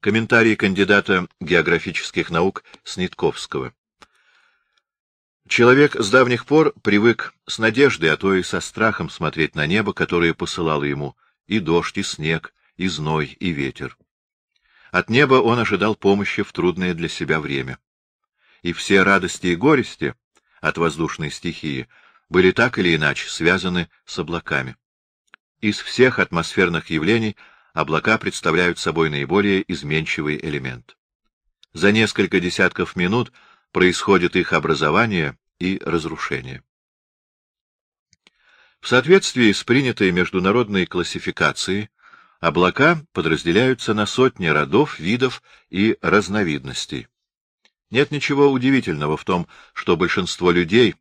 Комментарий кандидата географических наук Снитковского. Человек с давних пор привык с надеждой, а то и со страхом смотреть на небо, которое посылало ему и дождь, и снег, и зной, и ветер. От неба он ожидал помощи в трудное для себя время. И все радости и горести от воздушной стихии были так или иначе связаны с облаками. Из всех атмосферных явлений облака представляют собой наиболее изменчивый элемент. За несколько десятков минут происходит их образование и разрушение. В соответствии с принятой международной классификацией, облака подразделяются на сотни родов, видов и разновидностей. Нет ничего удивительного в том, что большинство людей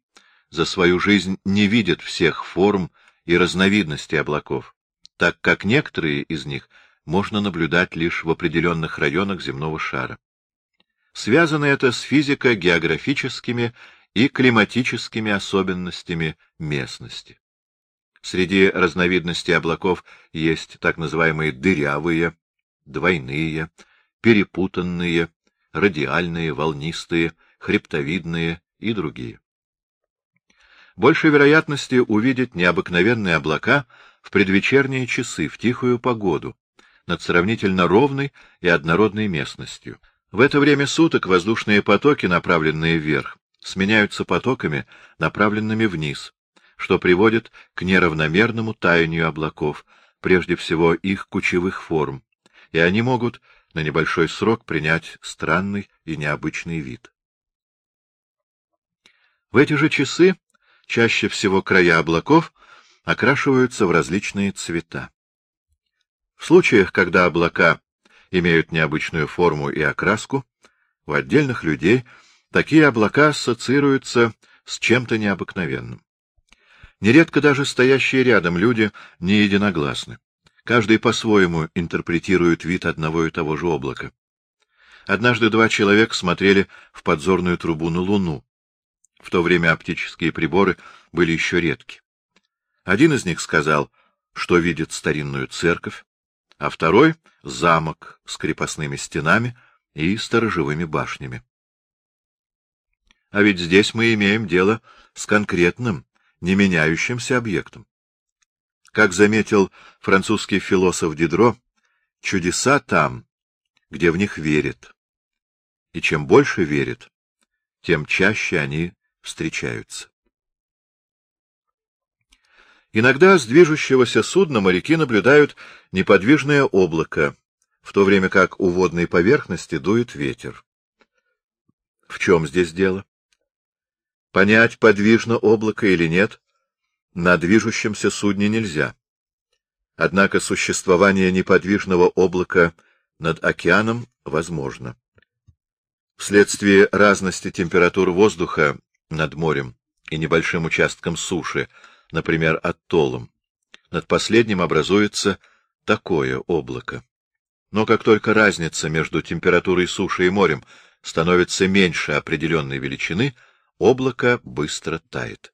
за свою жизнь не видят всех форм и разновидностей облаков так как некоторые из них можно наблюдать лишь в определенных районах земного шара. Связано это с физико-географическими и климатическими особенностями местности. Среди разновидностей облаков есть так называемые дырявые, двойные, перепутанные, радиальные, волнистые, хребтовидные и другие. Больше вероятности увидеть необыкновенные облака в предвечерние часы, в тихую погоду, над сравнительно ровной и однородной местностью. В это время суток воздушные потоки, направленные вверх, сменяются потоками, направленными вниз, что приводит к неравномерному таянию облаков, прежде всего их кучевых форм, и они могут на небольшой срок принять странный и необычный вид. В эти же часы чаще всего края облаков окрашиваются в различные цвета. В случаях, когда облака имеют необычную форму и окраску, у отдельных людей такие облака ассоциируются с чем-то необыкновенным. Нередко даже стоящие рядом люди не единогласны. Каждый по-своему интерпретирует вид одного и того же облака. Однажды два человека смотрели в подзорную трубу на Луну. В то время оптические приборы были еще редки. Один из них сказал, что видит старинную церковь, а второй — замок с крепостными стенами и сторожевыми башнями. А ведь здесь мы имеем дело с конкретным, не меняющимся объектом. Как заметил французский философ Дидро, чудеса там, где в них верят. И чем больше верят, тем чаще они встречаются. Иногда с движущегося судна моряки наблюдают неподвижное облако, в то время как у водной поверхности дует ветер. В чем здесь дело? Понять, подвижно облако или нет, на движущемся судне нельзя. Однако существование неподвижного облака над океаном возможно. Вследствие разности температур воздуха над морем и небольшим участком суши например, оттолом. Над последним образуется такое облако. Но как только разница между температурой суши и морем становится меньше определенной величины, облако быстро тает.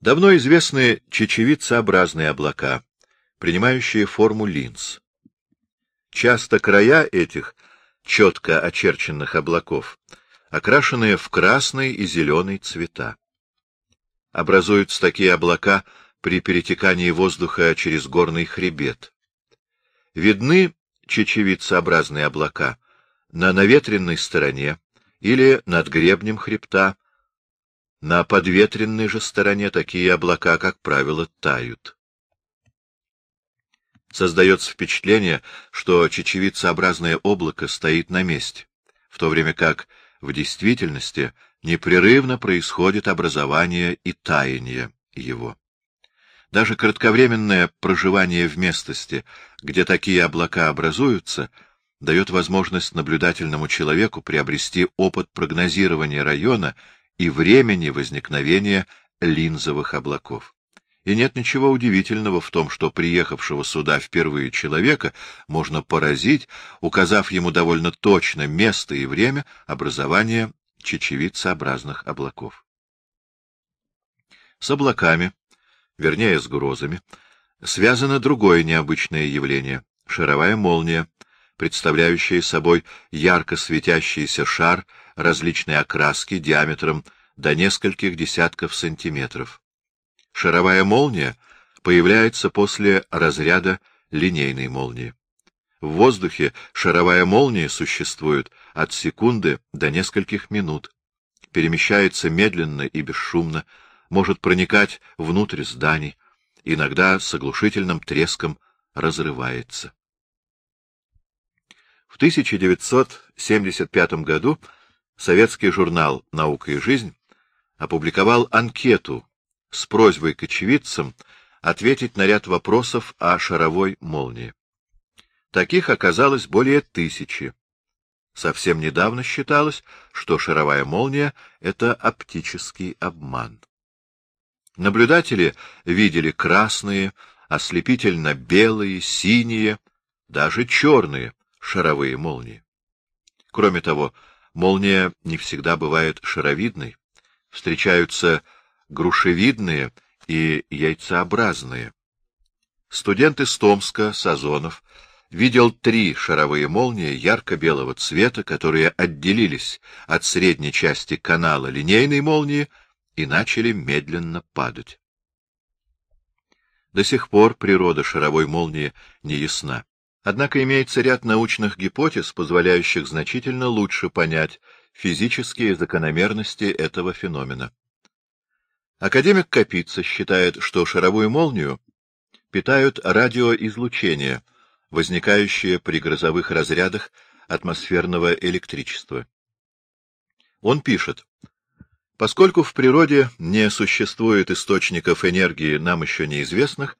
Давно известны чечевицеобразные облака, принимающие форму линз. Часто края этих четко очерченных облаков окрашены в красный и зеленый цвета образуются такие облака при перетекании воздуха через горный хребет. Видны чечевицеобразные облака на наветренной стороне или над гребнем хребта. На подветренной же стороне такие облака, как правило, тают. Создается впечатление, что чечевицеобразное облако стоит на месте, в то время как в действительности непрерывно происходит образование и таяние его. Даже кратковременное проживание в местности, где такие облака образуются, дает возможность наблюдательному человеку приобрести опыт прогнозирования района и времени возникновения линзовых облаков. И нет ничего удивительного в том, что приехавшего сюда впервые человека можно поразить, указав ему довольно точно место и время образования чечевицеобразных облаков. С облаками, вернее, с грозами, связано другое необычное явление шаровая молния, представляющая собой ярко светящийся шар различной окраски диаметром до нескольких десятков сантиметров. Шаровая молния появляется после разряда линейной молнии. В воздухе шаровая молния существует от секунды до нескольких минут, перемещается медленно и бесшумно, может проникать внутрь зданий, иногда с оглушительным треском разрывается. В 1975 году советский журнал «Наука и жизнь» опубликовал анкету с просьбой к очевидцам ответить на ряд вопросов о шаровой молнии. Таких оказалось более тысячи. Совсем недавно считалось, что шаровая молния — это оптический обман. Наблюдатели видели красные, ослепительно белые, синие, даже черные шаровые молнии. Кроме того, молния не всегда бывает шаровидной. Встречаются грушевидные и яйцеобразные. Студент из Томска, Сазонов, видел три шаровые молнии ярко-белого цвета, которые отделились от средней части канала линейной молнии и начали медленно падать. До сих пор природа шаровой молнии не ясна. Однако имеется ряд научных гипотез, позволяющих значительно лучше понять физические закономерности этого феномена. Академик Капица считает, что шаровую молнию питают радиоизлучение, возникающее при грозовых разрядах атмосферного электричества. Он пишет, Поскольку в природе не существует источников энергии нам еще неизвестных,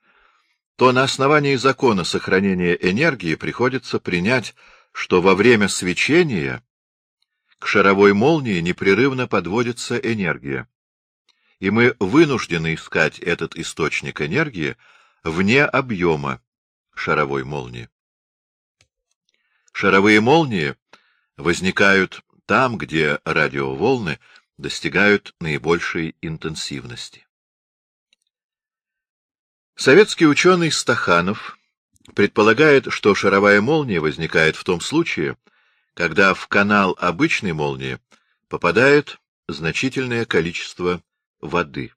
то на основании закона сохранения энергии приходится принять, что во время свечения к шаровой молнии непрерывно подводится энергия, и мы вынуждены искать этот источник энергии вне объема шаровой молнии. Шаровые молнии возникают там, где радиоволны — достигают наибольшей интенсивности. Советский ученый Стаханов предполагает, что шаровая молния возникает в том случае, когда в канал обычной молнии попадает значительное количество воды.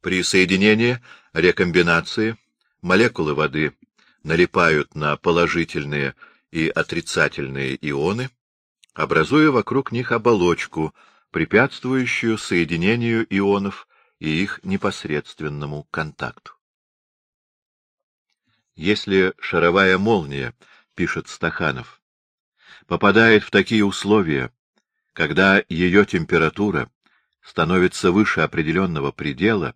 При соединении рекомбинации молекулы воды налипают на положительные и отрицательные ионы, образуя вокруг них оболочку, препятствующую соединению ионов и их непосредственному контакту. Если шаровая молния, пишет Стаханов, попадает в такие условия, когда ее температура становится выше определенного предела,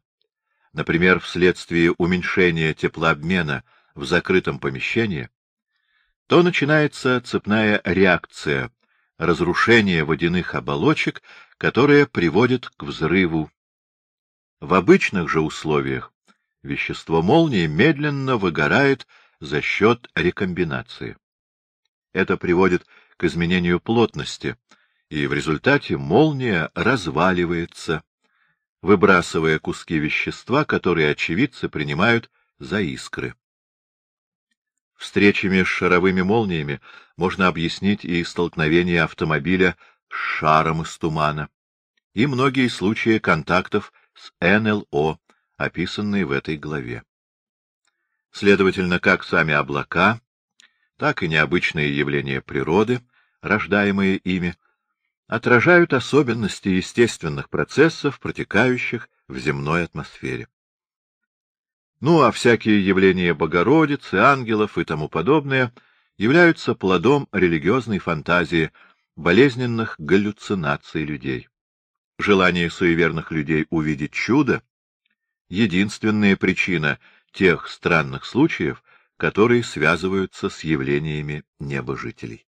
например, вследствие уменьшения теплообмена в закрытом помещении, то начинается цепная реакция разрушение водяных оболочек, которое приводит к взрыву. В обычных же условиях вещество молнии медленно выгорает за счет рекомбинации. Это приводит к изменению плотности, и в результате молния разваливается, выбрасывая куски вещества, которые очевидцы принимают за искры. Встречами с шаровыми молниями можно объяснить и столкновение автомобиля с шаром из тумана, и многие случаи контактов с НЛО, описанные в этой главе. Следовательно, как сами облака, так и необычные явления природы, рождаемые ими, отражают особенности естественных процессов, протекающих в земной атмосфере. Ну, а всякие явления Богородицы, ангелов и тому подобное являются плодом религиозной фантазии, болезненных галлюцинаций людей. Желание суеверных людей увидеть чудо — единственная причина тех странных случаев, которые связываются с явлениями небожителей.